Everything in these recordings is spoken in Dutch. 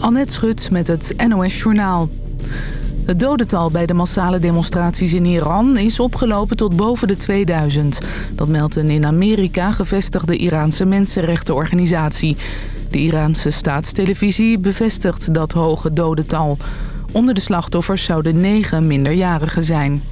Annette Schut met het NOS Journaal. Het dodental bij de massale demonstraties in Iran is opgelopen tot boven de 2000. Dat meldt een in Amerika gevestigde Iraanse mensenrechtenorganisatie. De Iraanse staatstelevisie bevestigt dat hoge dodental. Onder de slachtoffers zouden negen minderjarigen zijn.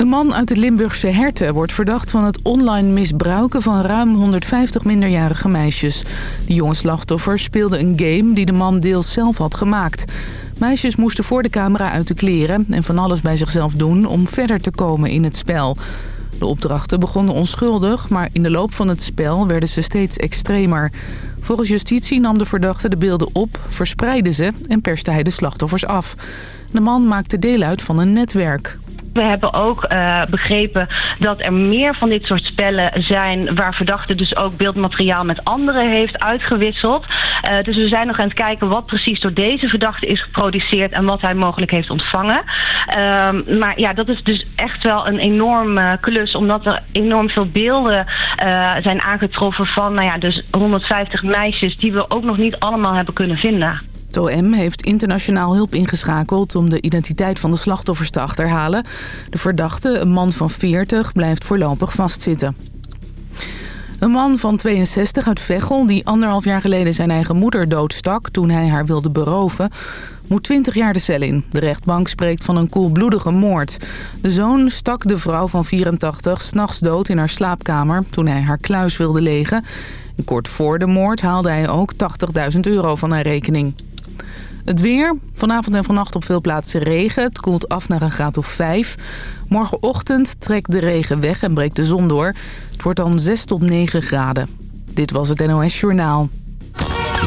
Een man uit het Limburgse Herten wordt verdacht van het online misbruiken van ruim 150 minderjarige meisjes. De jonge slachtoffer speelde een game die de man deels zelf had gemaakt. Meisjes moesten voor de camera uit de kleren en van alles bij zichzelf doen om verder te komen in het spel. De opdrachten begonnen onschuldig, maar in de loop van het spel werden ze steeds extremer. Volgens justitie nam de verdachte de beelden op, verspreidde ze en perste hij de slachtoffers af. De man maakte deel uit van een netwerk. We hebben ook eh, begrepen dat er meer van dit soort spellen zijn waar verdachte dus ook beeldmateriaal met anderen heeft uitgewisseld. Eh, dus we zijn nog aan het kijken wat precies door deze verdachte is geproduceerd en wat hij mogelijk heeft ontvangen. Ehm, maar ja, dat is dus echt wel een enorme eh, klus, omdat er enorm veel beelden zijn aangetroffen van nou ja, dus 150 meisjes die we ook nog niet allemaal hebben kunnen vinden. Het OM heeft internationaal hulp ingeschakeld om de identiteit van de slachtoffers te achterhalen. De verdachte, een man van 40, blijft voorlopig vastzitten. Een man van 62 uit Veghel, die anderhalf jaar geleden zijn eigen moeder doodstak toen hij haar wilde beroven, moet 20 jaar de cel in. De rechtbank spreekt van een koelbloedige moord. De zoon stak de vrouw van 84 s'nachts dood in haar slaapkamer toen hij haar kluis wilde legen. Kort voor de moord haalde hij ook 80.000 euro van haar rekening. Het weer. Vanavond en vannacht op veel plaatsen regen. Het koelt af naar een graad of 5. Morgenochtend trekt de regen weg en breekt de zon door. Het wordt dan 6 tot 9 graden. Dit was het NOS Journaal.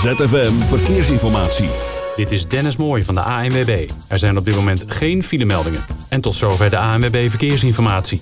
ZFM Verkeersinformatie. Dit is Dennis Mooij van de ANWB. Er zijn op dit moment geen filemeldingen. En tot zover de ANWB Verkeersinformatie.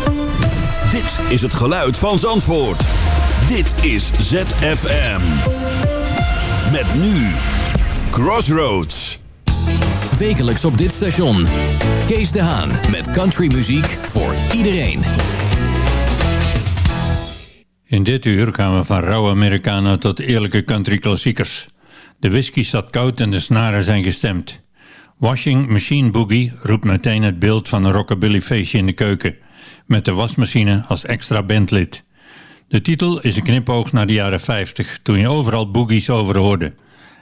Dit is het geluid van Zandvoort. Dit is ZFM. Met nu Crossroads. Wekelijks op dit station. Kees de Haan met countrymuziek voor iedereen. In dit uur gaan we van rauwe Amerikanen tot eerlijke country klassiekers. De whisky staat koud en de snaren zijn gestemd. Washing Machine Boogie roept meteen het beeld van een rockabilly feestje in de keuken met de wasmachine als extra bandlid. De titel is een knipoog naar de jaren 50, toen je overal boogies over hoorde.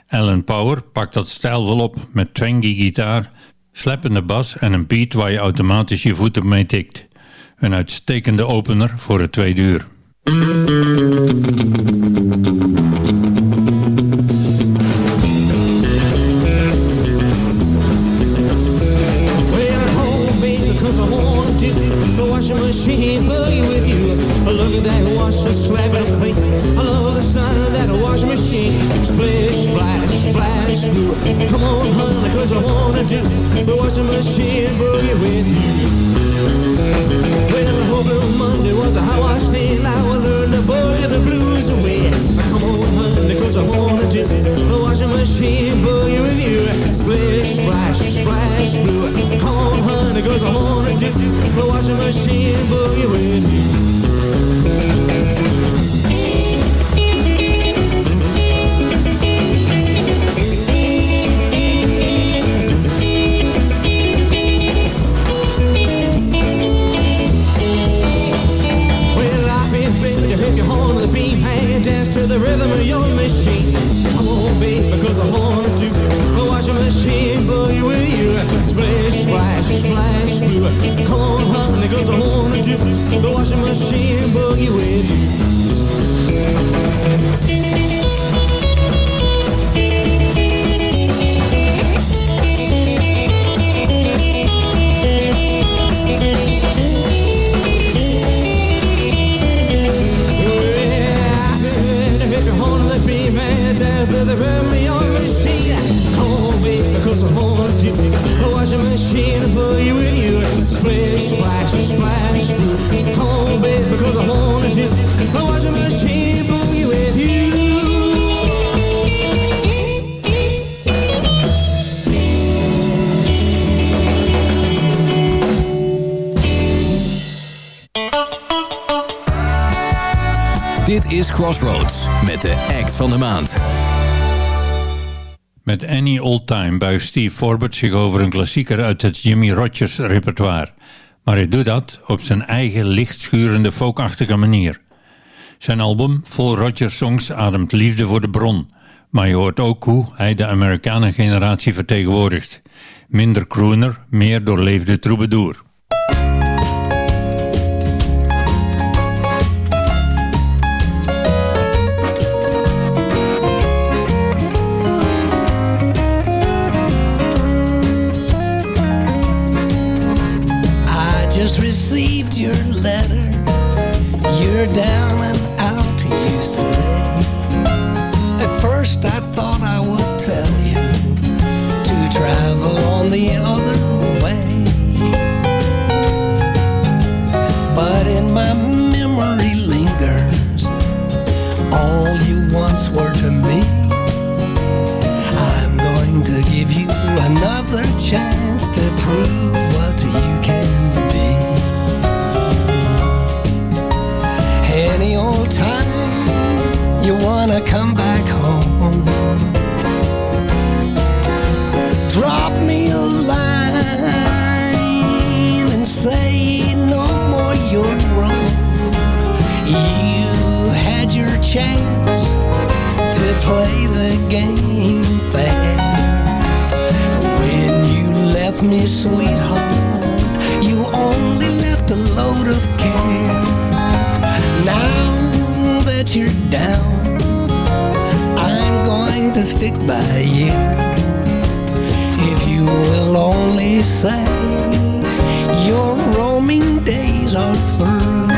Alan Power pakt dat stijlvol op met twangy gitaar, sleppende bas en een beat waar je automatisch je voeten mee tikt. Een uitstekende opener voor het tweede uur. machine shame boogie with you. I look at that washer slapping and clean. I love the sound of that washing machine. Splish, splash, splash, Come on, honey, cause I wanna do the washing machine boogie with you. Well, I hope Monday was a high wash day now I learned learn to boogie the blues away home, cause I wanna do the washing machine boogie with you. Splish, splash, splash, blue. Come on, honey, cause I wanna do the washing machine boogie with you. the rhythm of your machine. I won't beat because I want to. But watch your machine boy with you. Splash, splash, splash through. Come on, honey, because I want to. But watch your machine boogie with you. machine splash, splash. Oh, oh, machine Dit is Crossroads met de act van de maand. Met Any Old Time buigt Steve Forbert zich over een klassieker uit het Jimmy Rogers repertoire. Maar hij doet dat op zijn eigen lichtschurende folkachtige manier. Zijn album vol Rogers songs ademt liefde voor de bron. Maar je hoort ook hoe hij de Amerikanen generatie vertegenwoordigt. Minder crooner, meer doorleefde troubadour. stick by you if you will only say your roaming days are through.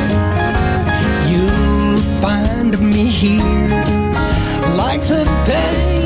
You'll find me here like the day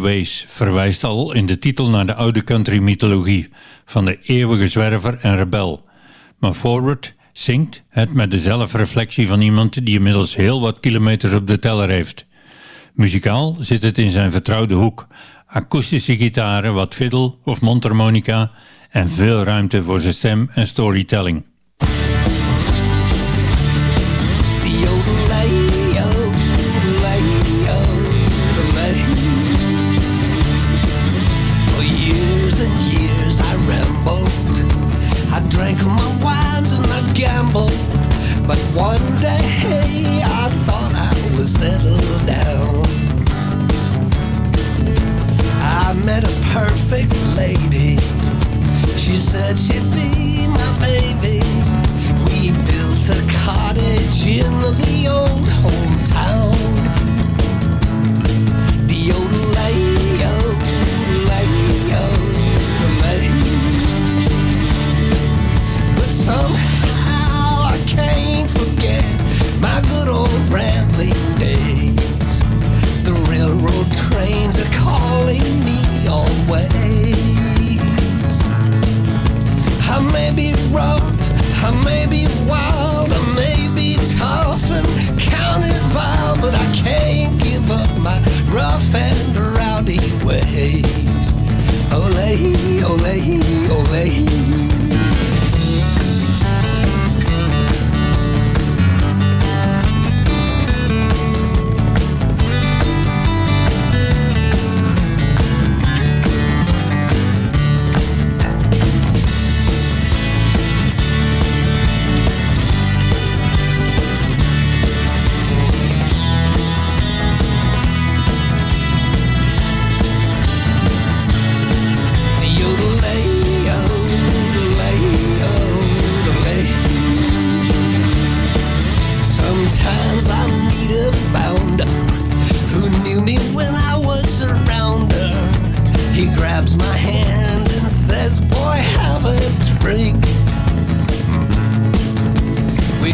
Ways verwijst al in de titel naar de oude country mythologie van de eeuwige zwerver en rebel. Maar Forward zingt het met de zelfreflectie van iemand die inmiddels heel wat kilometers op de teller heeft. Muzikaal zit het in zijn vertrouwde hoek. Akoestische gitaren, wat fiddle of mondharmonica en veel ruimte voor zijn stem en storytelling.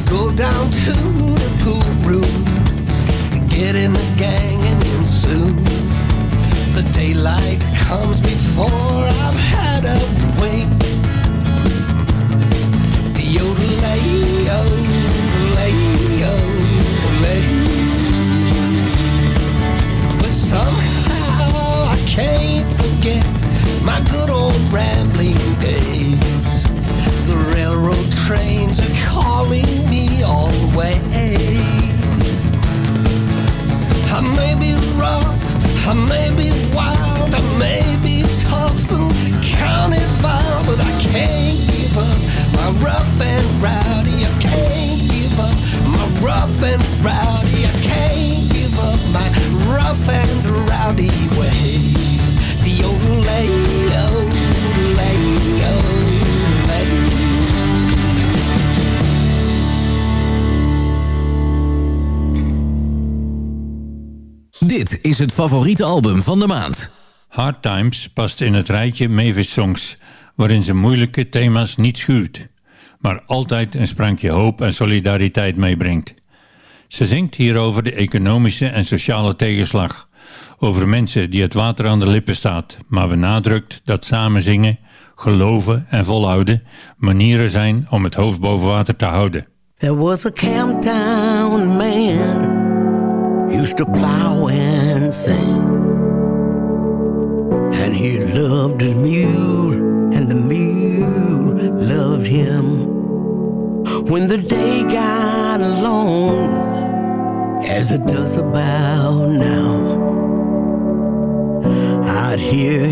Go down to the pool room, get in the gang and then soon the daylight comes before I've had a wink. Yodelay, But somehow I can't forget my good old rambling days. The railroad trains calling me always. I may be rough, I may be wild, I may be tough and county vile, but I can't give up my rough and rowdy. I can't give up my rough and rowdy. I can't give up my rough and rowdy ways. The old lady. Oh, Dit is het favoriete album van de maand. Hard Times past in het rijtje Mavis Songs, waarin ze moeilijke thema's niet schuurt, maar altijd een sprankje hoop en solidariteit meebrengt. Ze zingt hier over de economische en sociale tegenslag, over mensen die het water aan de lippen staat, maar benadrukt dat samen zingen, geloven en volhouden manieren zijn om het hoofd boven water te houden. There was a camptown man used to plow and sing. And he loved his mule, and the mule loved him. When the day got long, as it does about now, I'd hear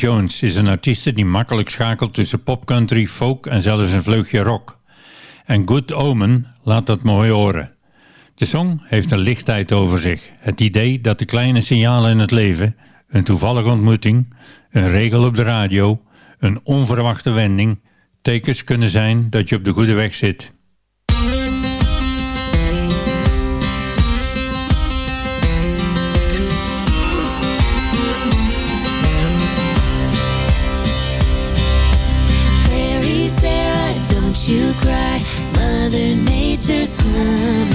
Jones is een artiest die makkelijk schakelt tussen popcountry, folk en zelfs een vleugje rock. En Good Omen laat dat mooi horen. De song heeft een lichtheid over zich. Het idee dat de kleine signalen in het leven, een toevallige ontmoeting, een regel op de radio, een onverwachte wending, tekens kunnen zijn dat je op de goede weg zit. you cry. Mother Nature's home.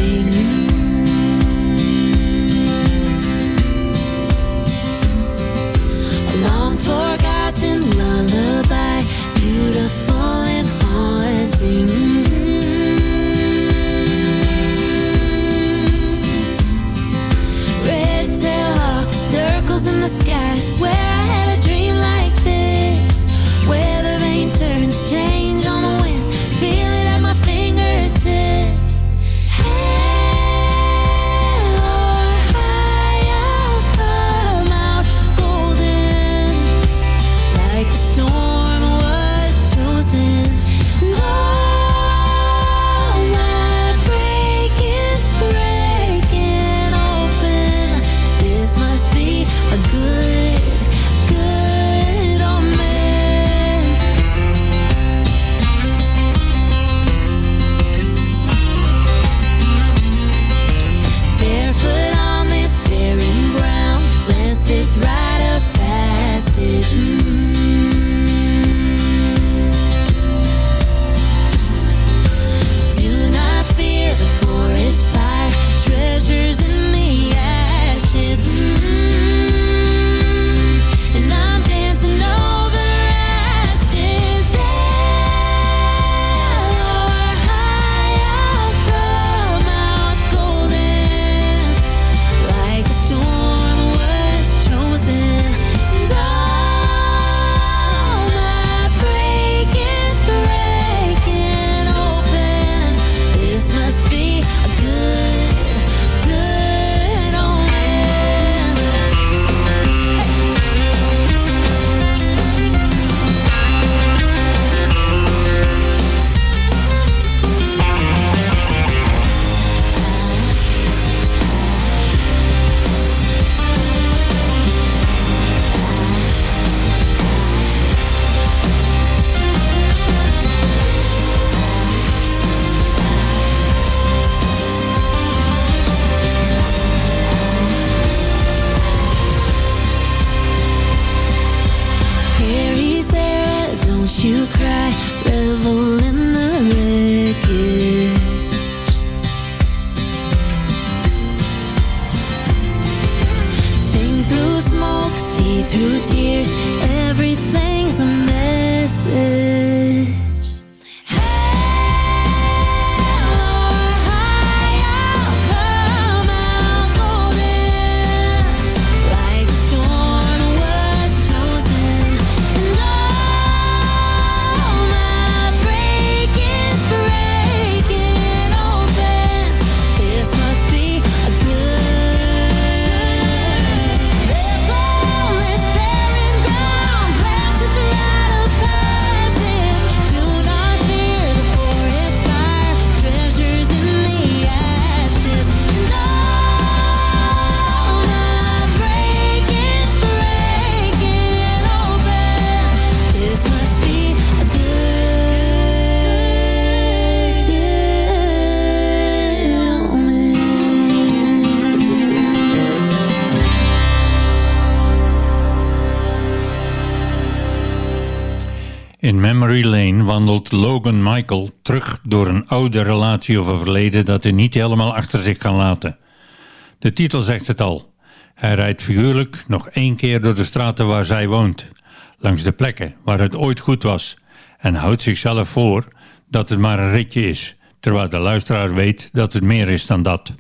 through smoke, see through tears. Everything's a message. Michael terug door een oude relatie of een verleden dat hij niet helemaal achter zich kan laten. De titel zegt het al. Hij rijdt figuurlijk nog één keer door de straten waar zij woont, langs de plekken waar het ooit goed was, en houdt zichzelf voor dat het maar een ritje is, terwijl de luisteraar weet dat het meer is dan dat.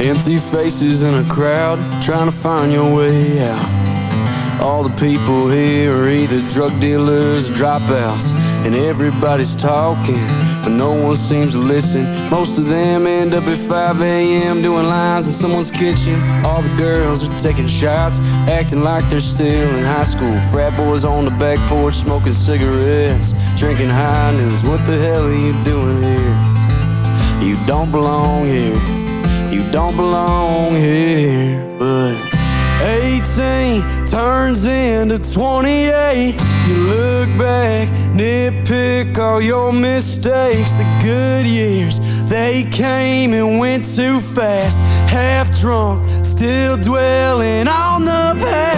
Empty faces in a crowd, trying to find your way out. All the people here are either drug dealers or dropouts, and everybody's talking, but no one seems to listen. Most of them end up at 5 a.m. doing lines in someone's kitchen. All the girls are taking shots, acting like they're still in high school. Frat boys on the back porch smoking cigarettes, drinking high noons. What the hell are you doing here? You don't belong here. You don't belong here, but 18 turns into 28. You look back, nitpick all your mistakes. The good years, they came and went too fast. Half drunk, still dwelling on the past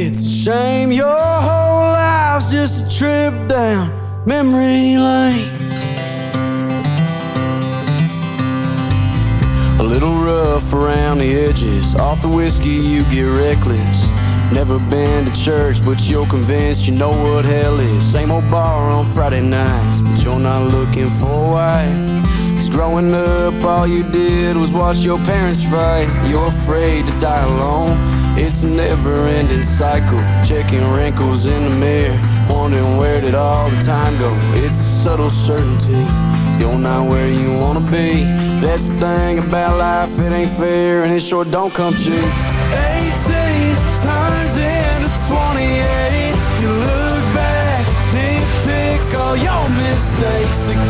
It's a shame your whole life's just a trip down memory lane. A little rough around the edges, off the whiskey you get reckless. Never been to church, but you're convinced you know what hell is. Same old bar on Friday nights, but you're not looking for a wife. Cause growing up, all you did was watch your parents fight. You're afraid to die alone. It's a never ending cycle, checking wrinkles in the mirror, wondering where did all the time go. It's a subtle certainty, you're not where you wanna be. That's the thing about life, it ain't fair, and it sure don't come cheap. 18 turns into 28, you look back, nitpick all your mistakes.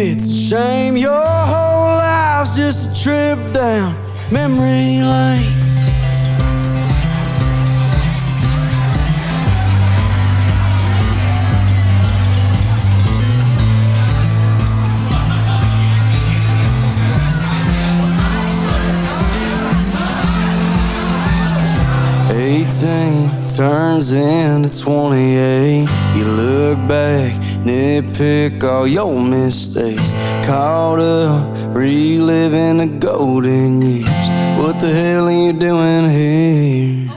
it's a shame Your whole life's just a trip down memory lane Eighteen turns into twenty-eight You look back Nitpick all your mistakes. Caught up, reliving the golden years. What the hell are you doing here?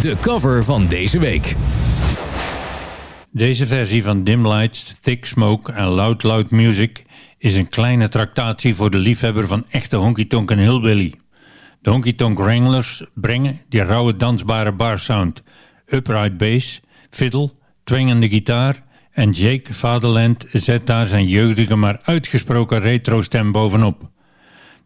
De cover van deze week. Deze versie van Dim Lights, Thick Smoke en Loud Loud Music is een kleine tractatie voor de liefhebber van echte honky tonk en hillbilly. De honky tonk wranglers brengen die rauwe dansbare bar sound, upright bass, fiddle, dwingende gitaar en Jake Vaderland zet daar zijn jeugdige maar uitgesproken retro-stem bovenop.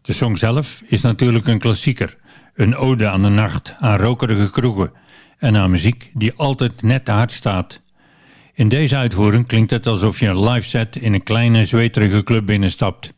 De song zelf is natuurlijk een klassieker. Een ode aan de nacht, aan rokerige kroegen en aan muziek die altijd net te hard staat. In deze uitvoering klinkt het alsof je een live set in een kleine zweterige club binnenstapt.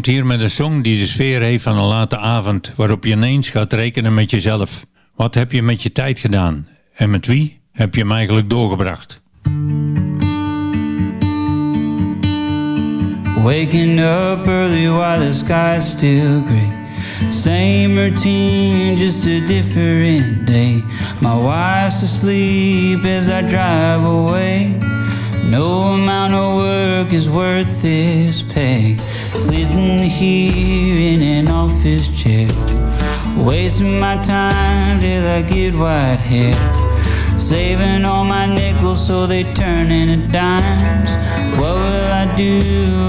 komt hier met een song die de sfeer heeft van een late avond, waarop je ineens gaat rekenen met jezelf. Wat heb je met je tijd gedaan? En met wie heb je hem eigenlijk doorgebracht? Waking up early while the sky is still gray Same routine, just a different day My wife's asleep as I drive away No amount of work is worth this pay Sitting here in an office chair, wasting my time till I get white hair. Saving all my nickels so they turn into dimes. What will I do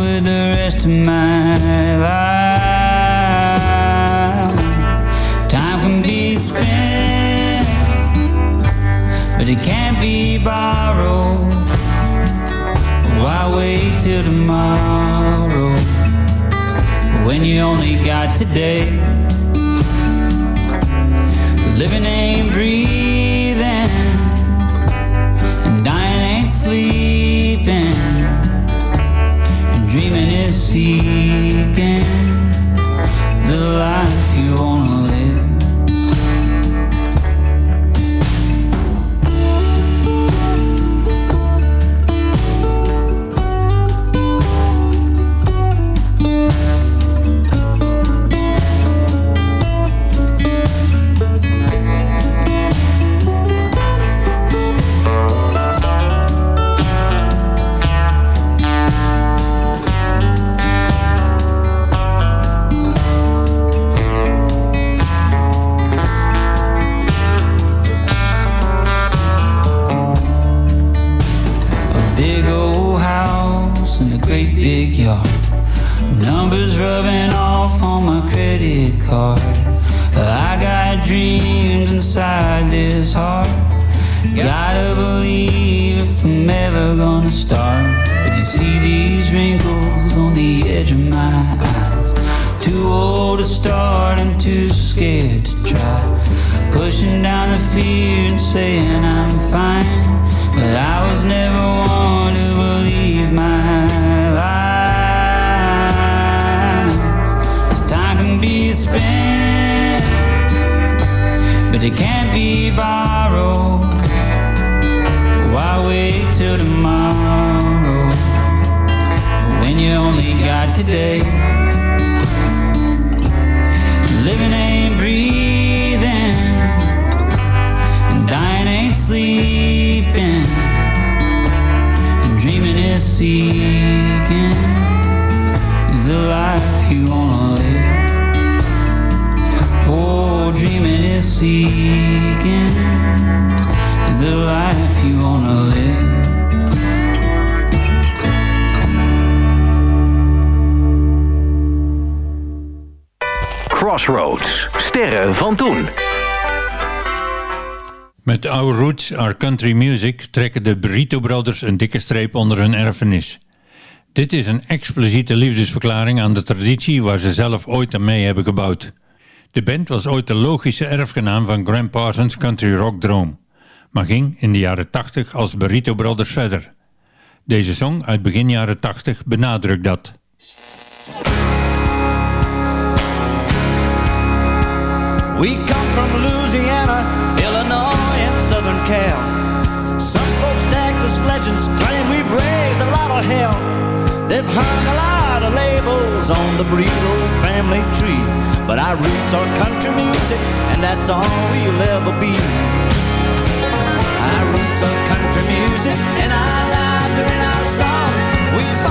with the rest of my life? Time can be spent, but it can't be borrowed. Why wait till tomorrow? when you only got today. Living ain't breathing, and dying ain't sleeping, and dreaming is seeing. inside this heart. Gotta believe if I'm ever gonna start. But you see these wrinkles on the edge of my eyes. Too old to start and too scared to try. Pushing down the fear and saying I'm fine. But I was never but it can't be borrowed. Why wait till tomorrow when you only got today? seeking the life you wanna live. Crossroads, sterren van toen. Met Our Roots, Our Country Music trekken de Burrito Brothers een dikke streep onder hun erfenis. Dit is een expliciete liefdesverklaring aan de traditie waar ze zelf ooit aan mee hebben gebouwd. De band was ooit de logische erfgenaam van Graham Parsons' country rock droom, maar ging in de jaren 80 als Burrito Brothers verder. Deze song uit begin jaren 80 benadrukt dat. We come from Louisiana, Illinois and Southern Cal. Some folks tag this legends, claim we've raised a lot of hell. They've hung a lot of labels on the Burrito family tree. But our roots are country music, and that's all we'll ever be. Our roots are country music, and our lives are in our songs. We have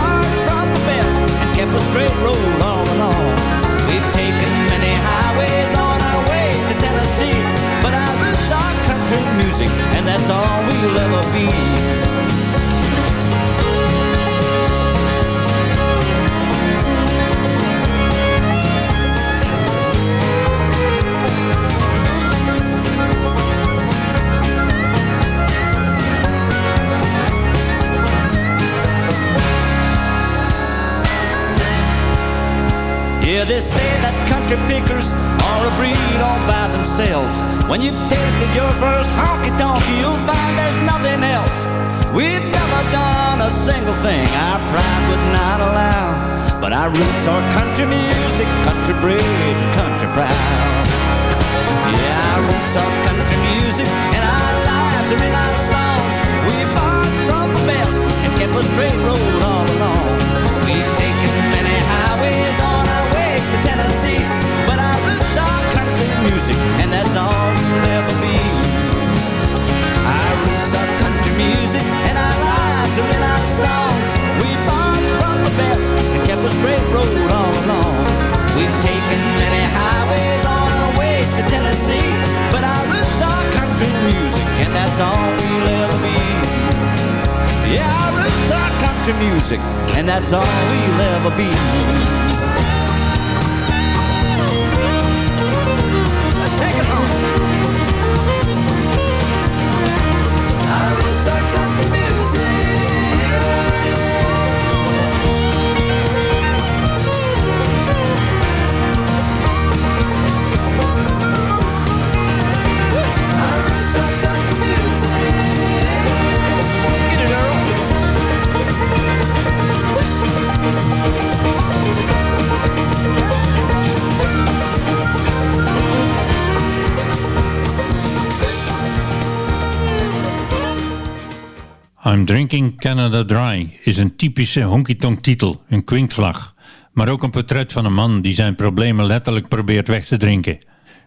They say that country pickers are a breed all by themselves. When you've tasted your first honky tonk, you'll find there's nothing else. We've never done a single thing our pride would not allow. But our roots are country music, country breed, country proud. Yeah, our roots are country music, and our lives are in our songs. We borrowed from the best and kept a straight road all along. We have taken Tennessee. But I roots are country music, and that's all you'll ever be. Our roots are country music, and our lives are in our songs. We born from the best and kept a straight road all along. We've taken many highways on our way to Tennessee, but our roots are country music, and that's all we'll ever be. Yeah, our roots are country music, and that's all we'll ever be. I'm Drinking Canada Dry is een typische honky-tonk titel, een kwinkvlag. Maar ook een portret van een man die zijn problemen letterlijk probeert weg te drinken.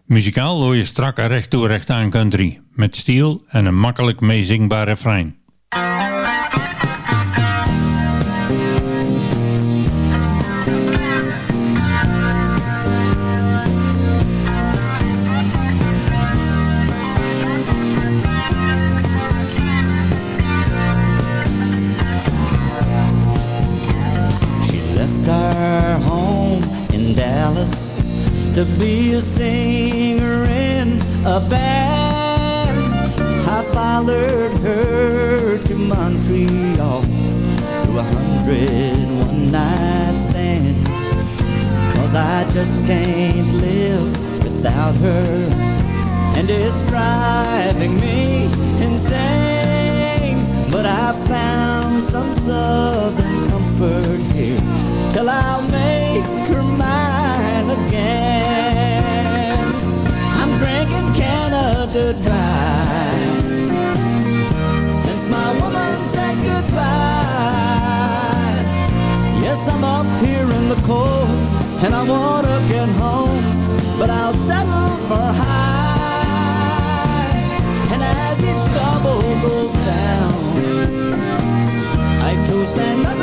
Muzikaal hoor je strak recht toe recht aan country, met steel en een makkelijk meezingbaar refrein. to be a singer in a band. I followed her to Montreal through a hundred one night stands. Cause I just can't live without her. And it's driving me insane. But I found some southern comfort here till I'll make her mine again. I'm drinking Canada Dry since my woman said goodbye. Yes, I'm up here in the cold and I wanna get home, but I'll settle for high. And as each double goes down, I toast another.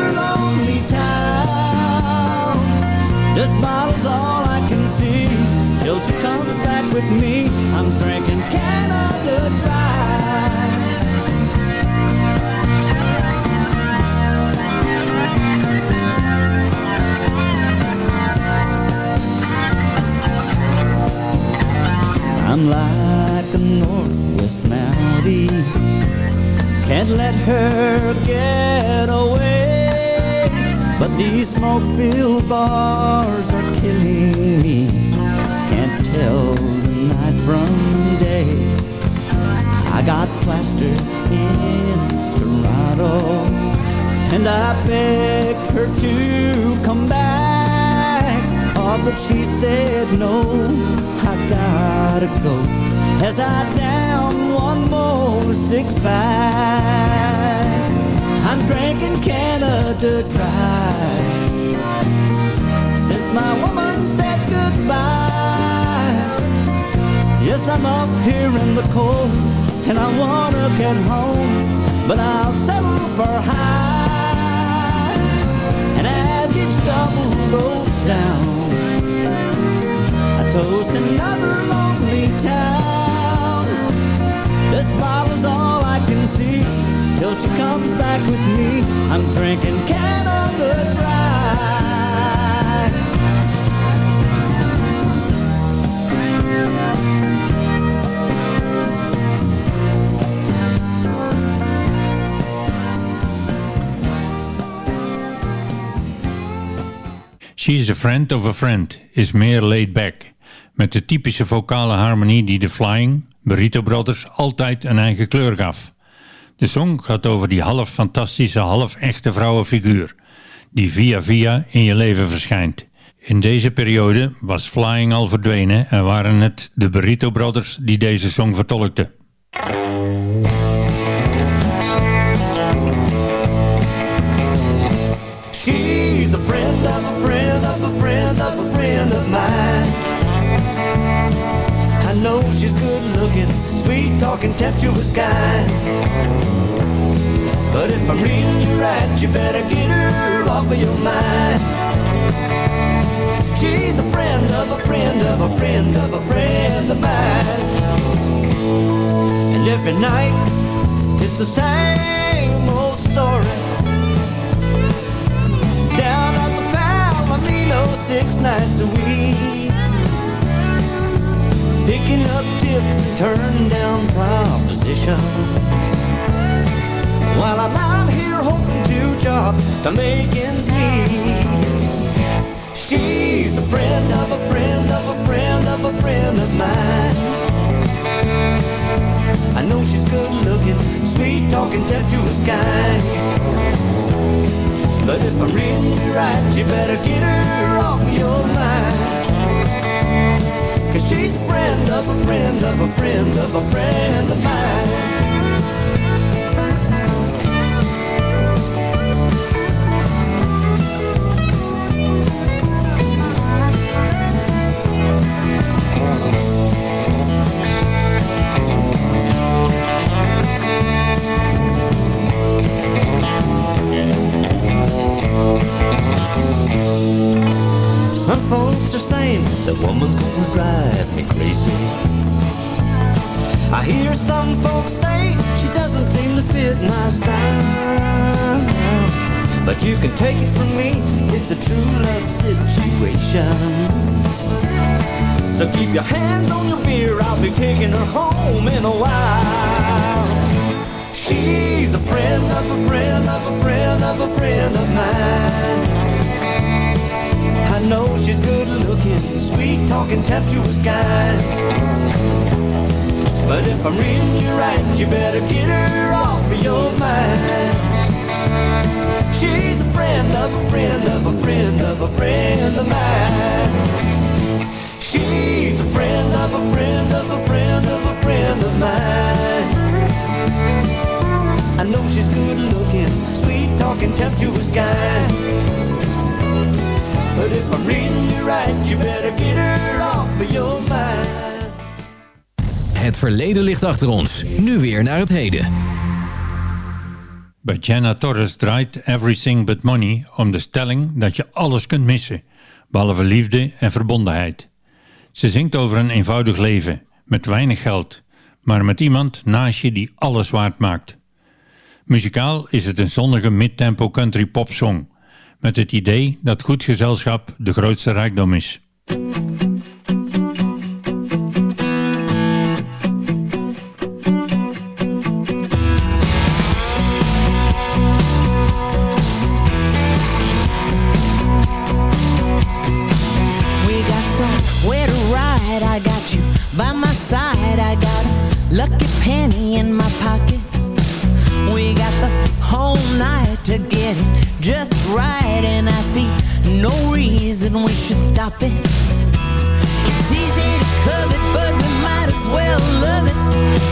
bars are killing me Can't tell the night from day I got plastered in Toronto And I begged her to come back Oh, but she said no I gotta go As I down one more six-pack I'm drinking Canada dry my woman said goodbye Yes, I'm up here in the cold And I wanna get home But I'll settle for high And as each double goes down I toast another lonely town This bottle's all I can see Till she comes back with me I'm drinking Canada Dry She's a Friend of a Friend is meer laid back, met de typische vocale harmonie die de Flying, Burrito Brothers altijd een eigen kleur gaf. De song gaat over die half fantastische, half echte vrouwenfiguur, die via via in je leven verschijnt. In deze periode was Flying al verdwenen en waren het de Burrito Brothers die deze song vertolkten. She's a friend of a friend of a friend of a friend of mine. I know she's good looking, sweet talking, temptuous kind. But if I'm reading you right, you better get her off of your mind. She's a friend of a friend of a friend of a friend of mine. And every night it's the same old story. Down at the Palomino six nights a week. Picking up tips and turning down propositions. While I'm out here hoping to job to make ends meet. She's a friend of a friend of a friend of a friend of mine. I know she's good looking, sweet talking, temptuous kind. But if I'm reading you right, you better get her off your mind. Cause she's a friend of a friend of a friend of a friend of mine. Some folks are saying that woman's gonna drive me crazy. I hear some folks say she doesn't seem to fit my style. But you can take it from me, it's a true love situation. So keep your hands on your beer, I'll be taking her home in a while. She's a friend of a friend of a friend of a friend of mine. I know she's good looking, sweet talking, tempestuous kind. But if I'm reading you right, you better get her off of your mind. She's a friend of a friend of a friend of a friend of mine. She's a friend of a friend of a friend of a friend of mine. I know she's good looking, sweet talking, the sky. But if I'm reading you right, you better get her off of your mind. Het verleden ligt achter ons, nu weer naar het heden. Bij Jenna Torres draait Everything But Money om de stelling dat je alles kunt missen, behalve liefde en verbondenheid. Ze zingt over een eenvoudig leven, met weinig geld, maar met iemand naast je die alles waard maakt. Muzikaal is het een zonnige midtempo country pop song, met het idee dat goed gezelschap de grootste rijkdom is. Lucky penny in my pocket We got the whole night to get it just right And I see no reason we should stop it It's easy to covet but we might as well love it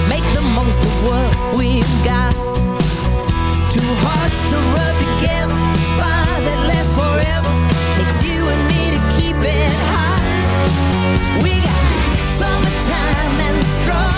Make the most of what we've got Two hearts to rub together Fire that lasts forever Takes you and me to keep it hot We got summertime and strong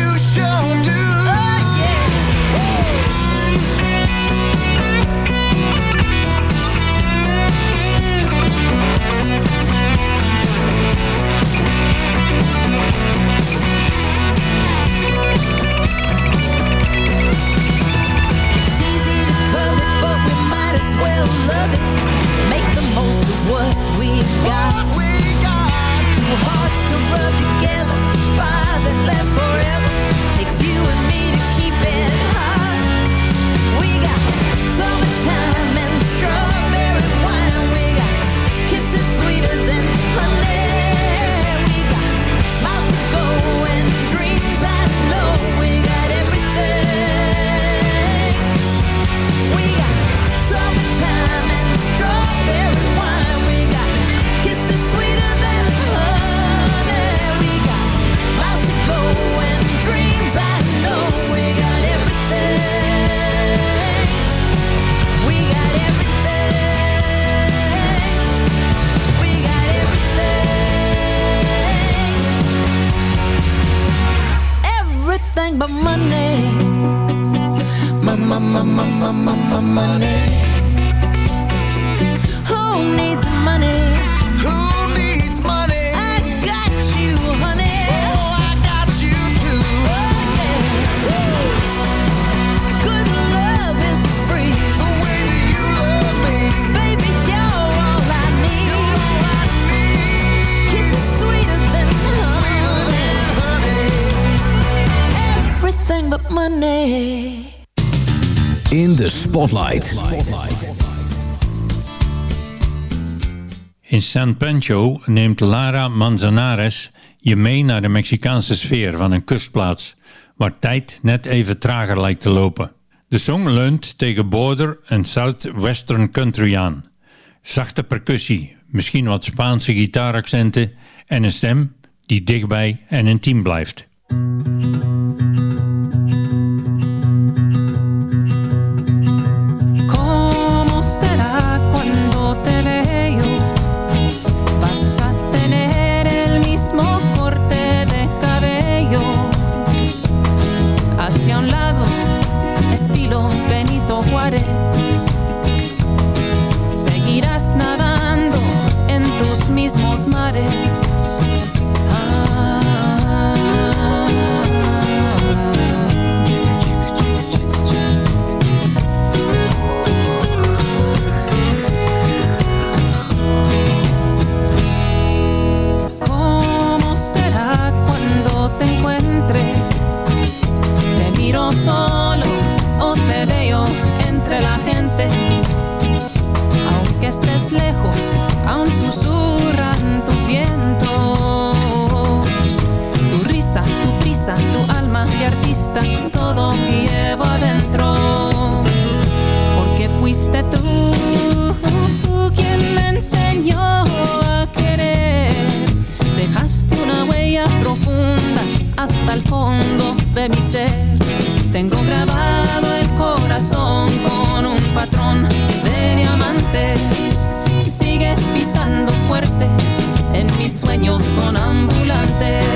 Spotlight. In San Pancho neemt Lara Manzanares je mee naar de Mexicaanse sfeer van een kustplaats, waar tijd net even trager lijkt te lopen. De song leunt tegen border en southwestern country aan. Zachte percussie, misschien wat Spaanse gitaaraccenten en een stem die dichtbij en intiem blijft. Todo todo llevo adentro. Porque fuiste tú quien me enseñó a querer. Dejaste una huella profunda hasta el fondo de mi ser. Tengo grabado el corazón con un patrón de diamantes. Sigues pisando fuerte en mis sueños son ambulantes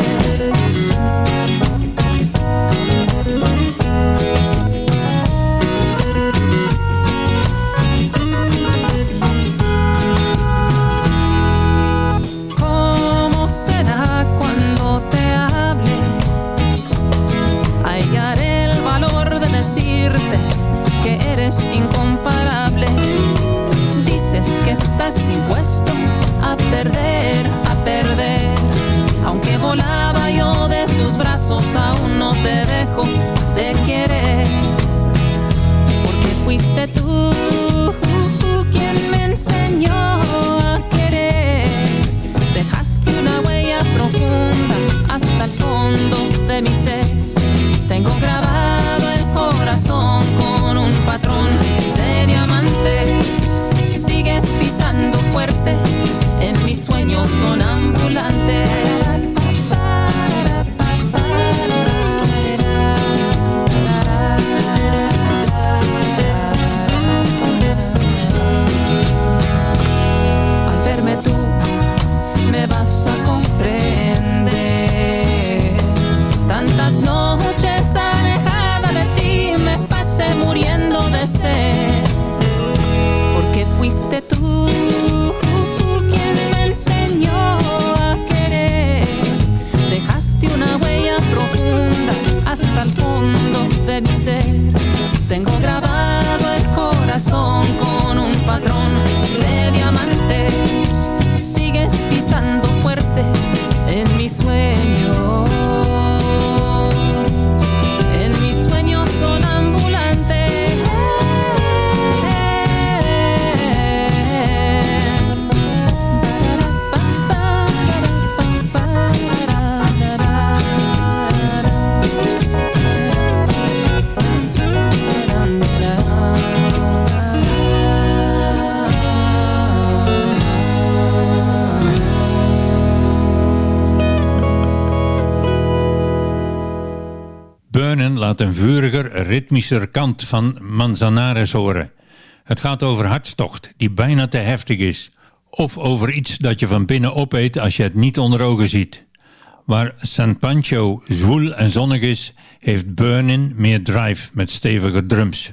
een vuriger, ritmischer kant van Manzanares horen. Het gaat over hartstocht, die bijna te heftig is. Of over iets dat je van binnen opeet als je het niet onder ogen ziet. Waar San Pancho zwoel en zonnig is, heeft Burnin meer drive met stevige drums.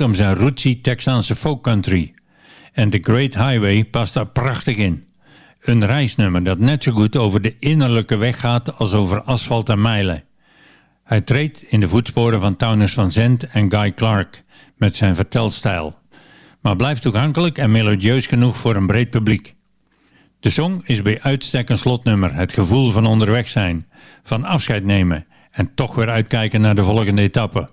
om zijn rootsy Texaanse folk country. En The Great Highway past daar prachtig in. Een reisnummer dat net zo goed over de innerlijke weg gaat als over asfalt en mijlen. Hij treedt in de voetsporen van Townes van Zandt en Guy Clark met zijn vertelstijl. Maar blijft toegankelijk en melodieus genoeg voor een breed publiek. De song is bij uitstek een slotnummer, het gevoel van onderweg zijn, van afscheid nemen en toch weer uitkijken naar de volgende etappe.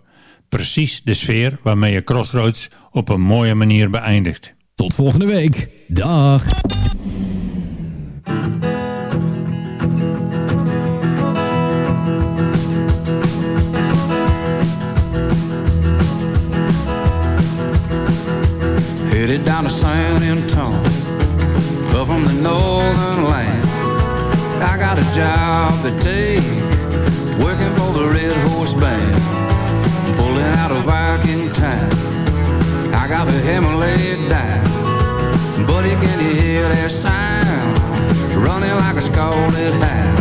Precies de sfeer waarmee je Crossroads op een mooie manier beëindigt. Tot volgende week. Dag. Headed down to San Antonio Up from the northern land I got a job to take Working for the Red Horse back in time. I got the Himalaya down, can you hear that sound running like a scalded hound.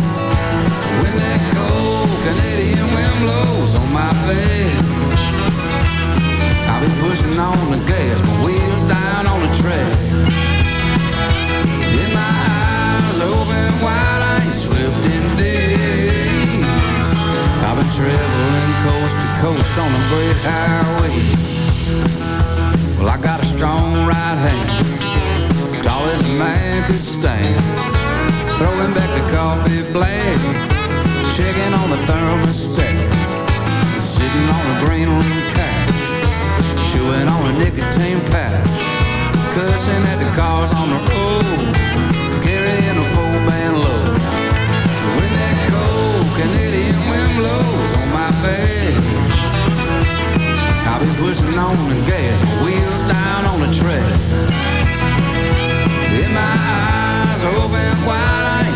When that cold Canadian wind blows on my face, I'll be pushing on the gas, my wheels down on the track. Yeah, my eyes open wide, I ain't slipped in days. I've been traveling coast on a great highway. Well, I got a strong right hand, tall as a man could stand. Throwing back the coffee black, checking on the thermostat, sitting on a green room couch, chewing on a nicotine patch, cussing at the cars on the road, carrying a full band load. When that cold Canadian wind blows on my face pushing on the gas, my wheels down on the track. Yeah, my eyes open wide,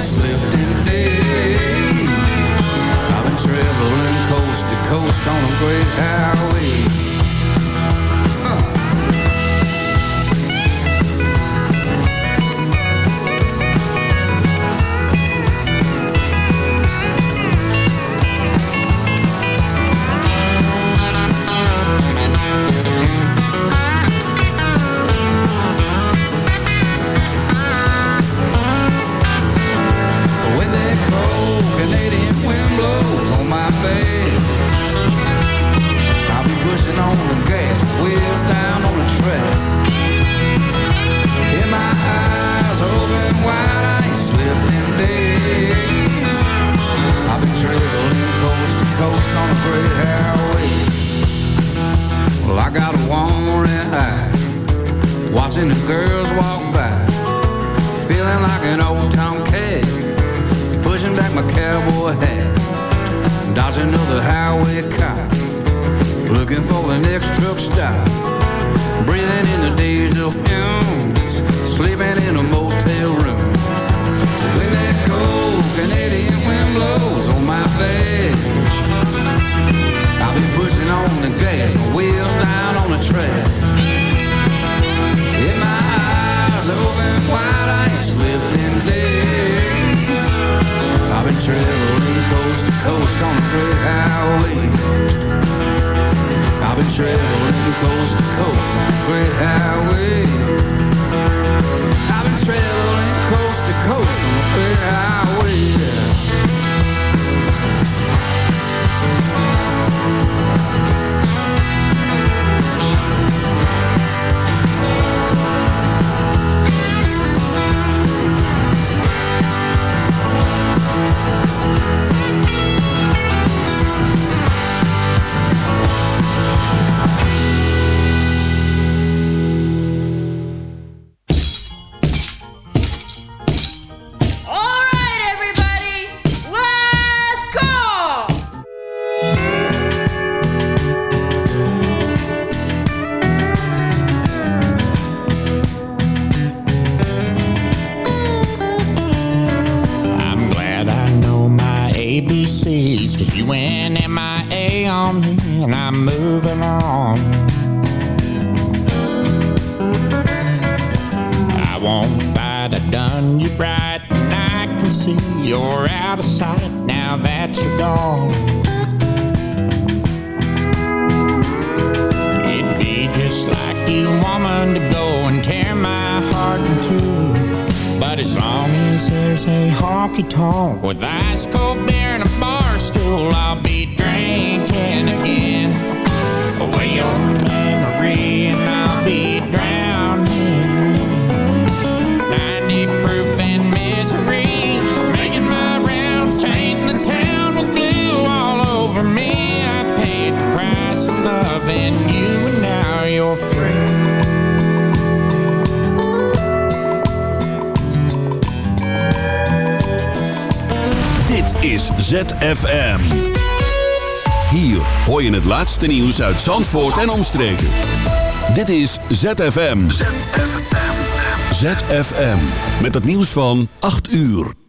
uit Zandvoort en omstreken. Dit is ZFM. ZFM. ZFM. Met het nieuws van 8 uur.